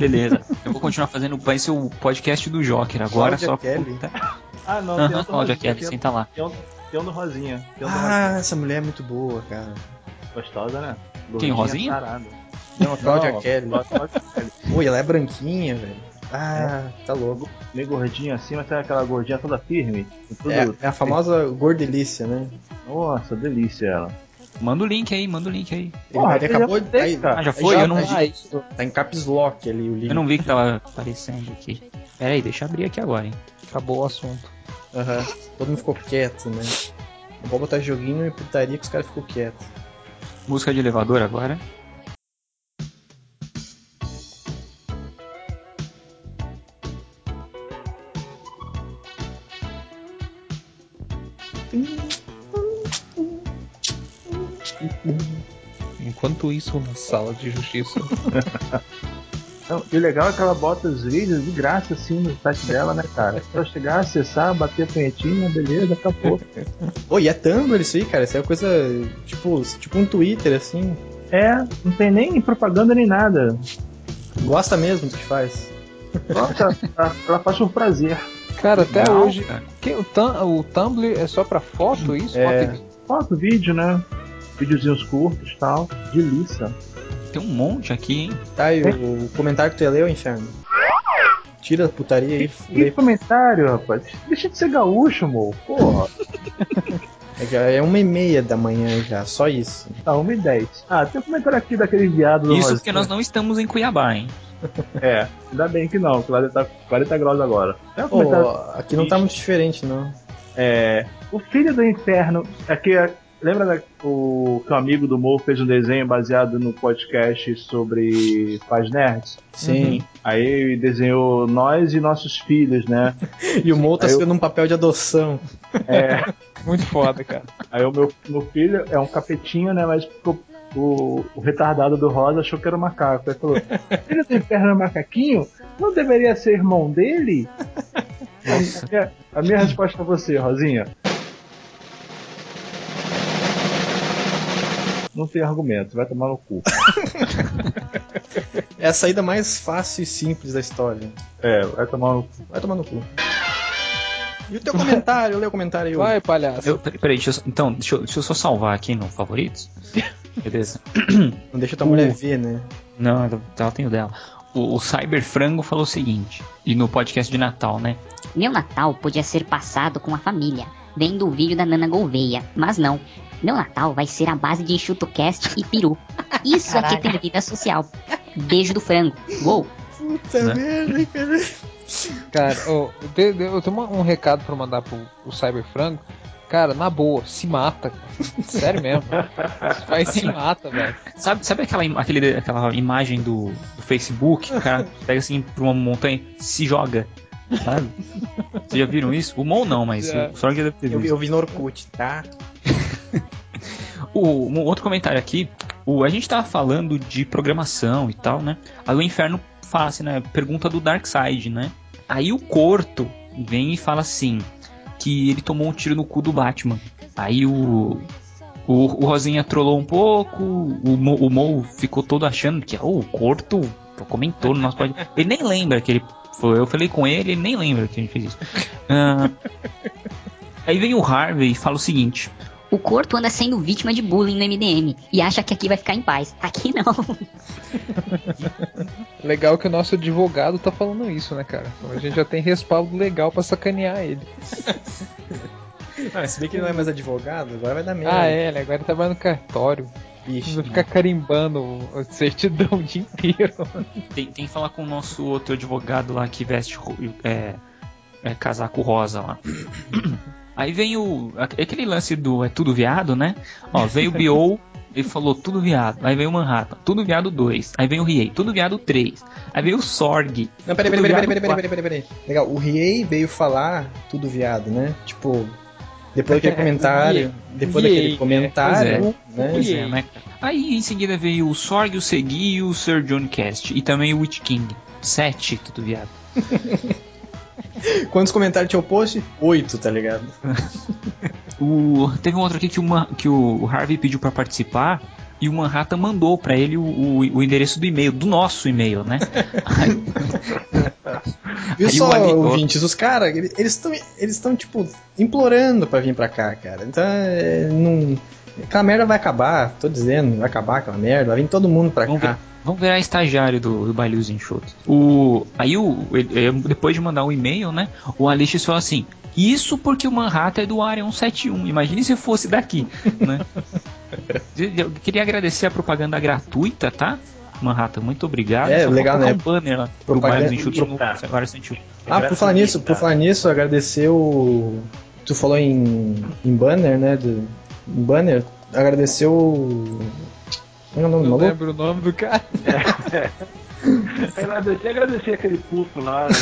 S1: Beleza. Eu vou continuar fazendo. Vai ser o podcast do Joker agora,
S2: Cláudia
S1: só
S2: Kelly?
S4: Ah, não, tem um
S1: Cláudia
S4: Rosinha,
S1: Kelly,
S4: tem,
S1: senta lá.
S4: Tem um, tem um do Rosinha. Tem um do
S2: Ah, essa mulher é muito boa, cara.
S4: Rosinha. Gostosa, né?
S1: Quem,
S4: Gordinha,
S1: Rosinha?
S4: sarada.
S2: Não, a Cláudia
S4: Não,
S2: Kelly. Oi, ela é branquinha, velho. Ah, tá louco.
S4: Meio gordinha assim, mas sabe aquela gordinha toda firme? Tudo-
S2: É, é a famosa gordelícia, né?
S4: Nossa, delícia ela.
S1: Manda o link aí, manda o link aí.
S2: Ele,
S4: Porra,
S2: ele acabou
S4: já
S2: de.
S4: fez,
S2: aí-
S4: cara.
S1: Ah, já foi? Eu não
S2: tá,
S1: vi.
S2: Tá em caps lock ali o link.
S1: Eu não vi que tava aparecendo aqui. Pera aí, deixa eu abrir aqui agora, hein?
S3: Acabou o assunto.
S2: Aham. Todo mundo ficou quieto, né? Não vou botar joguinho e putaria que os caras ficou quietos.
S1: Música de elevador agora.
S3: Isso, na sala de justiça.
S4: Não, e o legal é que ela bota os vídeos de graça assim no site dela, né, cara? Só chegar, acessar, bater a punhetinha, beleza, acabou.
S2: Oi, é Tumblr isso aí, cara. Isso é coisa tipo, tipo um Twitter, assim.
S4: É, não tem nem propaganda nem nada.
S2: Gosta mesmo do que faz.
S4: Nossa, ela, ela faz por prazer.
S3: Cara, até
S1: Legal,
S3: hoje.
S1: cara.
S3: que- o, o Tumblr é só pra foto, isso?
S4: É.
S3: Foto
S4: Foto, vídeo, né? Videozinhos curtos e tal. Delícia.
S1: Tem um monte aqui, hein?
S2: Tá, e o, o comentário que tu leu, inferno? Tira a putaria aí.
S4: Que
S2: lê.
S4: comentário, rapaz? Deixa de ser gaúcho, amor. Porra.
S2: É que É uma e meia da manhã já, só isso.
S4: Tá, 1 e 10. Ah, tem um comentário aqui daquele viado do
S1: Isso porque nós não estamos em Cuiabá, hein?
S4: É, ainda bem que não, que lá estar 40 graus agora. Tem um comentário
S2: aqui não tá muito diferente, não.
S4: É, o Filho do Inferno, aqui, é- lembra da- o, que o amigo do Mo fez um desenho baseado no podcast sobre Paz Nerds?
S2: Sim.
S4: Aí ele desenhou nós e nossos filhos, né?
S2: E o Mo tá
S4: Aí eu-
S2: sendo um papel de adoção.
S4: É,
S3: Muito foda, cara.
S4: aí o meu, meu filho é um capetinho, né? Mas o, o retardado do Rosa achou que era um macaco. Aí falou: Filho do Inferno é um macaquinho? Não deveria ser irmão dele? A minha, a minha resposta a você, Rosinha. Não tem argumento, vai tomar no cu.
S2: É a saída mais fácil e simples da história.
S4: É, vai tomar no cu.
S2: Vai tomar no cu. E o teu comentário? Lê o comentário aí.
S3: Vai, palhaço.
S1: Eu, peraí, deixa eu, só- então, deixa eu, deixa eu só salvar aqui no favoritos. Beleza.
S2: Não deixa tua
S1: O-
S2: mulher ver, né?
S1: Não, ela, ela tem o dela. O, o Cyberfrango falou o seguinte, e no podcast de Natal, né?
S9: Meu Natal podia ser passado com a família, vendo o vídeo da Nana Gouveia, mas não. Meu Natal vai ser a base de enxutocast e peru. Isso aqui tem vida social. Beijo do frango. Uou!
S2: Puta
S3: Né?
S2: merda, cara.
S3: Cara, ô, eu te- eu tenho uma- um recado pra mandar pro, pro Cyberfrango. Cara, na boa, se mata. Sério mesmo. Vai se mata, velho.
S1: Sabe, sabe aquela, aquele, aquela imagem do, do Facebook? O cara pega assim pra uma montanha, se joga. Sabe? Vocês já viram isso? O Mon não, mas
S2: Já.
S1: o Sorg deve ter
S2: Eu,
S1: visto.
S2: eu vi no Orkut, tá?
S1: O, um outro comentário aqui, o, a gente tava falando de programação e tal, né? Aí o Inferno fala assim, né? Pergunta do Darkseid, né? Aí o Corto vem e fala assim, que ele tomou um tiro no cu do Batman. Aí o, o, o Rosinha trollou um pouco, o, Mo, o Mo ficou todo achando que oh, o Corto comentou no nosso podcast. Ele nem lembra que ele foi. Eu falei com ele, ele nem lembra que a gente fez isso. Ah, aí vem o Harvey e fala o seguinte:
S9: O Corto anda sendo vítima de bullying no MDM e acha que aqui vai ficar em paz. Aqui não.
S3: Legal que o nosso advogado tá falando isso, né, cara? Então a gente já tem respaldo legal pra sacanear ele.
S2: Ah, se bem que ele não é mais advogado, agora vai dar merda.
S3: Ah, é, ele agora tá mais no cartório.
S2: Bicho.
S3: Vai ficar carimbando a certidão o dia inteiro.
S1: Tem, tem que falar com o nosso outro advogado lá que veste é, é, casaco rosa lá. Aí vem o. Aquele lance do é tudo viado, né? Ó, veio o Bio, ele falou tudo viado. Aí veio o Manhattan, tudo viado 2. Aí vem o Riei, tudo viado 3. Aí veio o Sorg.
S2: Não, peraí, peraí, peraí, peraí, peraí, peraí, peraí, peraí. Legal, o Riei veio falar tudo viado, né? Tipo, depois daquele comentário. depois daquele comentário,
S1: Pois
S2: né?
S1: Pois é, né? Aí em seguida veio o Sorg, o Segui e o Sir John Cast. E também o Witch King. Sete, tudo viado.
S2: Quantos comentários tinha o post? Oito, tá ligado?
S1: O, teve um outro aqui que, uma, que o Harvey pediu pra participar e o Manhattan mandou pra ele o, o, o endereço do e-mail, do nosso e-mail, né?
S2: Viu
S1: Aí
S2: só, ouvintes, os caras, eles estão, eles estão, tipo, implorando pra vir pra cá, cara. Então, é, não... Aquela merda vai acabar, tô dizendo, vai acabar aquela merda, vai vir todo mundo pra
S1: Vamos,
S2: cá.
S1: ver, vamos virar estagiário do, do Baile dos Enxutos. O, aí, o, ele- depois de mandar o e-mail, né? O Alexis falou assim: Isso porque o Manhattan é do Área 171. Imagine se fosse daqui, né? Eu queria agradecer a propaganda gratuita, tá? Manhattan, muito obrigado.
S2: É,
S1: Só
S2: legal,
S1: colocar
S2: né?
S1: um banner lá pro
S2: Propaganda-
S1: Área 171.
S2: Ah, por falar nisso, por falar nisso, agradecer o. Tu falou em, em banner, né? Do, banner, agradecer o. Como é o nome do
S3: Não lembro o nome do cara.
S4: Agradecer, agradecer aquele puto lá.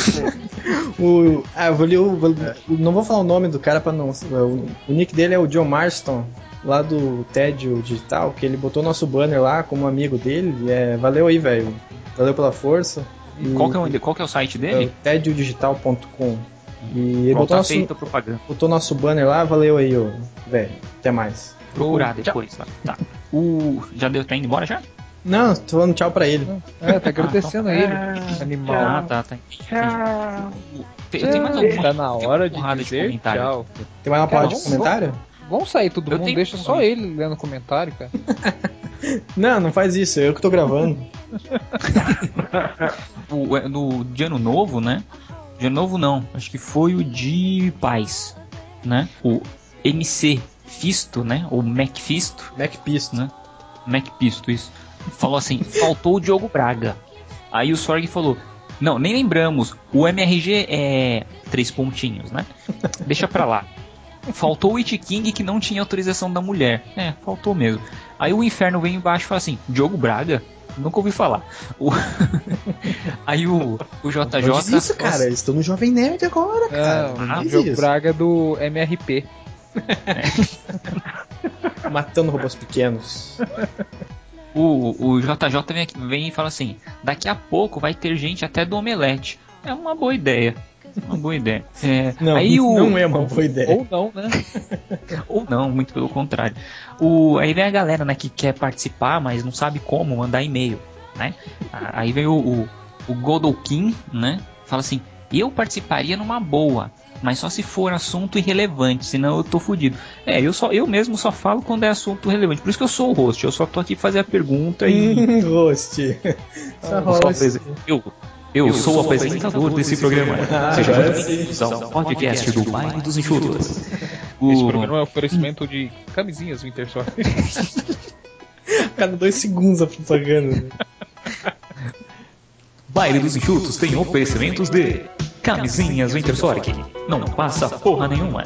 S2: O, ah, eu vou ler o, vou- Não vou falar o nome do cara pra não. O, o nick dele é o John Marston, lá do Tédio Digital, que ele botou nosso banner lá como amigo dele. e É, valeu aí, velho. Valeu pela força. E-
S1: Qual que, é o, qual que é o site
S2: é
S1: dele?
S2: tédiodigital.com. E ele botou
S1: tá
S2: nosso,
S1: a
S2: botou nosso banner lá, valeu aí, ô, velho. Até mais.
S1: Procurar depois. Tá. tá. O, já deu, tá indo embora já?
S2: Não, tô falando tchau pra ele.
S3: É, tá agradecendo
S1: Ah,
S3: ele.
S1: então-
S3: Animal.
S1: Ah, tá, tá.
S4: Tchau.
S1: Tem, tem mais alguma
S3: Tá na hora de
S1: de
S3: dizer
S1: comentário.
S3: tchau.
S2: Tem mais uma porrada de comentário?
S3: Vamos sair todo
S1: Eu
S3: mundo, deixa só ele lendo comentário, cara.
S2: Não, não faz isso, eu que tô gravando.
S1: o, é, no de ano novo, né? De novo não, acho que foi o de paz, né? O MC Fisto, né? O Mac Fisto,
S2: Mac Pisto.
S1: né? Mac Pisto, isso. Falou assim, faltou o Diogo Braga. Aí o Sorg falou, não, nem lembramos, o MRG é três pontinhos, né? Deixa pra lá. Faltou o It King que não tinha autorização da mulher. É, faltou mesmo. Aí o inferno vem embaixo e fala assim: Diogo Braga? Nunca ouvi falar. O- Aí o, o JJ.
S2: Não diz isso, cara. Eles estão no Jovem Nerd agora, cara.
S3: Ah,
S2: Não
S3: o
S2: diz
S3: Diogo
S2: isso.
S3: Braga do MRP.
S2: Matando robôs pequenos.
S1: O, o JJ vem, aqui- vem e fala assim: daqui a pouco vai ter gente até do Omelete. É uma boa ideia. Uma boa ideia. É,
S2: Não,
S1: aí o,
S2: não é uma boa ideia.
S3: Ou não, né?
S1: Ou não, muito pelo contrário. O, aí vem a galera né, que quer participar, mas não sabe como mandar e-mail. Né? Aí vem o, o, o Godolkin, né? Fala assim: eu participaria numa boa, mas só se for assunto irrelevante, senão eu tô fudido. É, eu, só, eu mesmo só falo quando é assunto relevante. Por isso que eu sou o host, eu só tô aqui fazer a pergunta e.
S2: Host. Só host.
S1: eu, eu sou o apresentador desse programa. Seja muito bem-vindos ao podcast do Baile dos Enxutos.
S3: Esse programa é um oferecimento de camisinhas Wintersock.
S2: Cada dois segundos a propaganda. né?
S1: Baile dos Enxutos tem oferecimentos de camisinhas Wintersoric. Não passa porra nenhuma.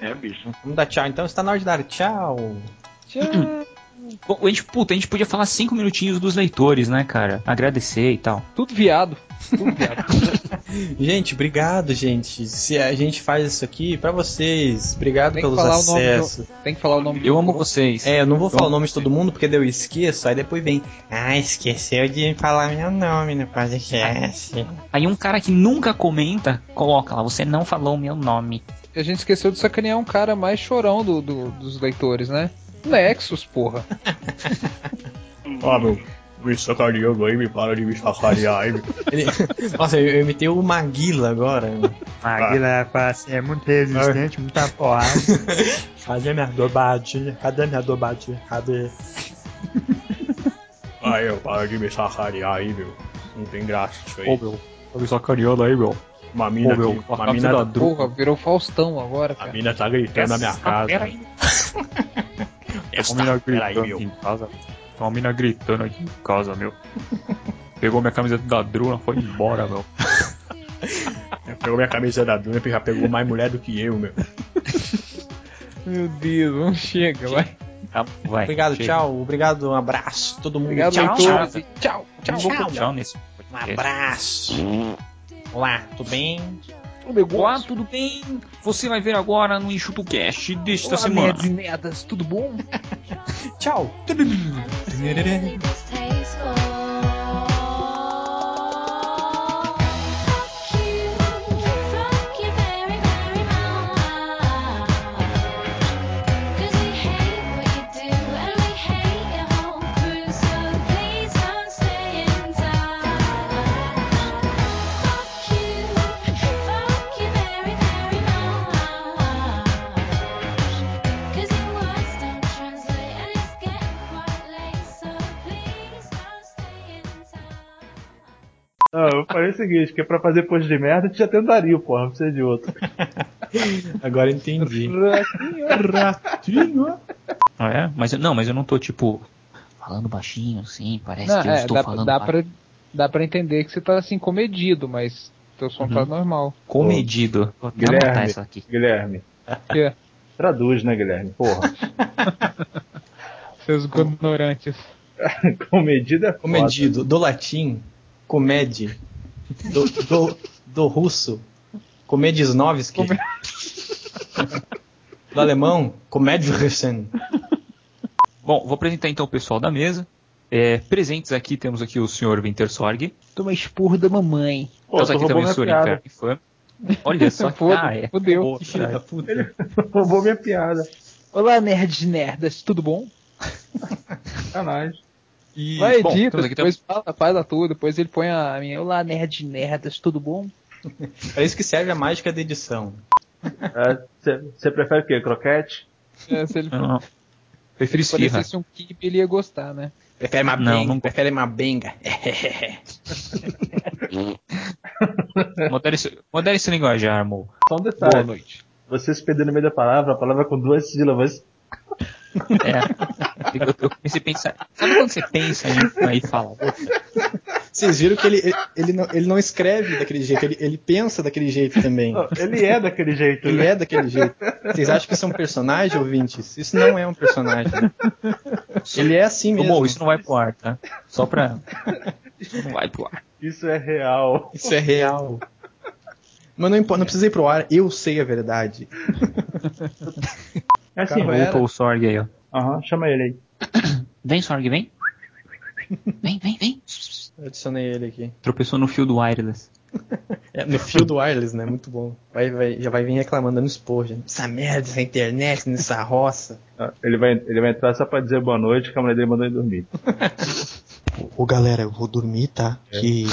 S4: É, bicho.
S2: Vamos dar tchau então. Está na hora de dar tchau.
S1: Bom, a gente, puta, a gente podia falar cinco minutinhos dos leitores, né, cara? Agradecer e tal.
S3: Tudo viado. Tudo viado.
S2: Gente, obrigado, gente. Se a gente faz isso aqui pra vocês. Obrigado pelos
S3: nome do-
S2: acessos.
S3: Tem que falar o nome
S1: Eu amo vocês.
S2: É, eu não vou
S1: Então-
S2: falar o nome de todo mundo porque daí eu esqueço, aí depois vem. Ah, esqueceu de falar meu nome no podcast.
S1: Aí um cara que nunca comenta, coloca lá, você não falou o meu nome.
S3: A gente esqueceu de sacanear um cara mais chorão do, do- dos leitores, né? Nexus, porra.
S2: Ó, meu. Me sacaneando aí, me para de me sacanear aí. Ele... Nossa, eu, eu imitei o Maguila agora.
S15: Maguila é muito resistente, muita porrada.
S2: Cadê minha dobadinha? Cadê minha dobadinha? Cadê? Aí, eu para de me sacanear aí, meu. Não tem graça isso aí.
S1: Ô, meu, tá me sacaneando aí, meu.
S2: Uma mina
S1: Ô, meu,
S2: aqui,
S1: a
S2: uma
S1: camisa
S2: mina,
S1: da
S3: Porra, virou Faustão agora,
S2: a
S3: cara.
S2: mina tá gritando na minha casa.
S1: peraí.
S2: Essa,
S7: Uma mina gritando aqui em casa. Tem uma mina gritando aqui em casa, meu. Pegou minha camiseta da Druna, foi embora, meu.
S2: Pegou minha camisa da Duna e já pegou mais mulher do que eu, meu.
S3: Meu Deus, não chega, vai.
S1: Tá, vai.
S2: Obrigado,
S1: chega.
S2: tchau. Obrigado, um abraço. Todo mundo.
S3: Obrigado,
S2: tchau, tchau.
S3: Tchau, tchau.
S1: Pôr tchau nesse.
S2: Um abraço. Olá, tudo bem?
S1: Olá, tudo bem? Você vai ver agora no Enxuto Cast desta
S3: Olá,
S1: semana.
S3: nerds e nedas, tudo bom?
S2: Tchau.
S4: Não, eu falei o seguinte, que é pra fazer post de merda, a gente já tentaria, porra, não precisa de outro.
S2: Agora entendi.
S4: Ratinho.
S1: Ah, é? Mas eu, não, mas eu não tô, tipo, falando baixinho, assim, parece
S3: Não,
S1: que eu
S3: é,
S1: estou
S3: dá,
S1: falando
S3: dá,
S1: baixo.
S3: pra, dá pra entender que você tá assim comedido, mas teu som tá normal.
S1: Comedido. Vou
S4: Guilherme.
S1: isso aqui.
S4: Guilherme.
S3: Que?
S4: Traduz, né, Guilherme? Porra.
S3: Seus ignorantes.
S4: Comedido é foda.
S2: Comedido, do latim, comede. Do, do, do russo, Komedisnovski. Do alemão, Komedrissen.
S1: Bom, vou apresentar então o pessoal da mesa. É, presentes aqui temos aqui o senhor Wintersorg.
S6: Toma esporro da mamãe.
S4: Pô,
S1: temos
S4: tu
S1: aqui também o senhor. Inferno Infame. Olha só que
S3: Foda,
S1: ah, é.
S3: fudeu.
S2: Da puta.
S4: Roubou minha piada.
S6: Olá, nerds e nerdas, tudo bom?
S4: Sacanagem.
S1: E,
S3: Vai,
S1: bom,
S3: edita, depois fala, faz a tudo, depois ele põe a minha.
S6: Olá, nerds e nerdas, tudo bom?
S2: É isso que serve a mágica da edição.
S4: Você prefere o quê? Croquete?
S3: É, se ele
S1: Não, não. Prefiro esfirra.
S3: parecesse um kibe, ele ia gostar, né?
S2: Prefere uma
S1: Não,
S2: benga.
S1: não-
S2: Prefere uma benga.
S1: Modere esse, linguajar, amor.
S4: Só um detalhe.
S1: Boa noite.
S4: Você se perdeu no meio da palavra, a palavra com duas sílabas.
S1: É. Eu, eu comecei a pensar. Sabe quando você pensa e fala?
S2: Vocês viram que ele, ele, não, ele não escreve daquele jeito, ele, ele pensa daquele jeito também.
S4: Ele é daquele jeito.
S2: Ele
S4: né?
S2: é daquele jeito. Vocês acham que isso é um personagem, ouvintes? Isso não é um personagem. Ele é assim mesmo.
S1: Bom, isso não vai pro ar, tá? Só pra. Isso não vai pro ar.
S4: Isso é real.
S2: Isso é real. Mas não, importa, não precisa ir pro ar, eu sei a verdade.
S4: É assim,
S1: o Sorg aí, ó.
S4: Aham, chama ele aí.
S1: Vem, Sorg, vem. Vem, vem, vem.
S2: Eu adicionei ele aqui.
S1: Tropeçou no fio do wireless.
S2: É, no fio do wireless, né? Muito bom. Vai, vai, já vai vir reclamando no expor, gente. Essa merda, essa internet, nessa roça.
S4: Ah, Ele vai, ele vai entrar só pra dizer boa noite, que a mulher dele mandou ele dormir.
S2: Ô galera, eu vou dormir, tá? Que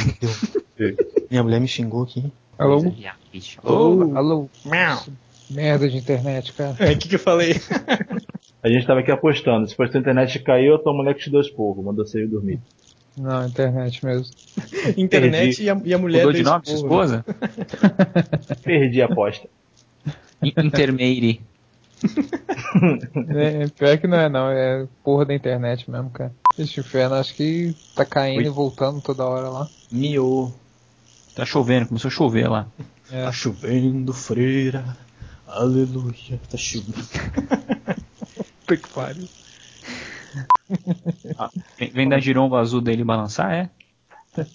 S2: deu- minha mulher me xingou aqui.
S3: Alô? Alô? Alô? Merda de internet, cara.
S2: É, o que, que eu falei?
S4: A gente tava aqui apostando. Se fosse a internet caiu, a tua mulher que te deu esporro, mandou você ir dormir.
S3: Não, internet mesmo.
S2: Internet e a, e a mulher
S1: Mudou de nome sua esposa?
S4: Perdi a aposta.
S1: In- Intermeire.
S3: É, pior que não é não, é porra da internet mesmo, cara. Esse inferno acho que tá caindo e voltando toda hora lá.
S2: Miô.
S1: Tá chovendo, começou a chover lá.
S3: É.
S2: Tá chovendo, freira. Aleluia. Tá chovendo.
S3: Puta que pariu.
S1: Vem, vem da giromba azul dele balançar, é?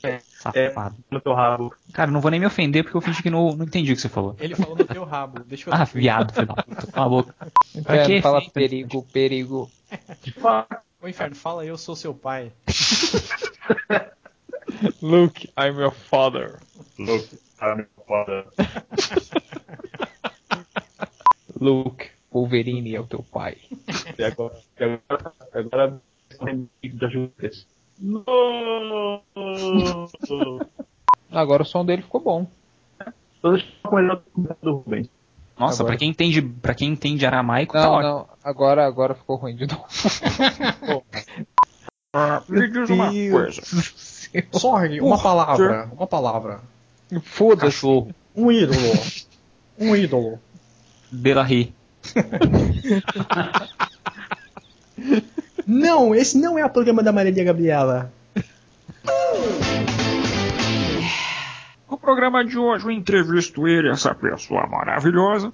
S4: É,
S1: Safado.
S4: no teu rabo.
S1: Cara, não vou nem me ofender porque eu fingi que não, não entendi o que você falou.
S2: Ele falou no teu rabo. Deixa eu
S1: Ah, viado, filho da puta. Cala a boca. Pra que
S3: fala
S1: efeito?
S3: perigo, perigo.
S2: Ô inferno, fala eu sou seu pai.
S3: Luke, I'm your father.
S4: Look, I'm foda.
S3: Luke, Wolverine é o teu pai.
S4: E agora, e agora, agora da!
S3: Agora o som dele ficou bom.
S4: Todas com melhor do Rubens.
S1: Nossa,
S3: Agora-
S1: pra quem entende, para quem entende aramaico, tá
S3: Não,
S1: ótimo.
S3: não, agora, agora ficou ruim de novo.
S1: Me diz uma coisa.
S2: Sorg, uma palavra. Uma palavra.
S3: Foda-se.
S2: Um ídolo. Um ídolo.
S1: Belarri.
S2: Não, esse não é o programa da Marília Gabriela.
S1: No programa de hoje eu entrevisto ele, essa pessoa maravilhosa.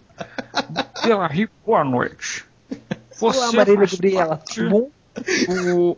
S1: Belarri, boa noite. Você
S6: Olá, Marília Gabriela,
S1: parte
S6: tudo bom?
S1: do...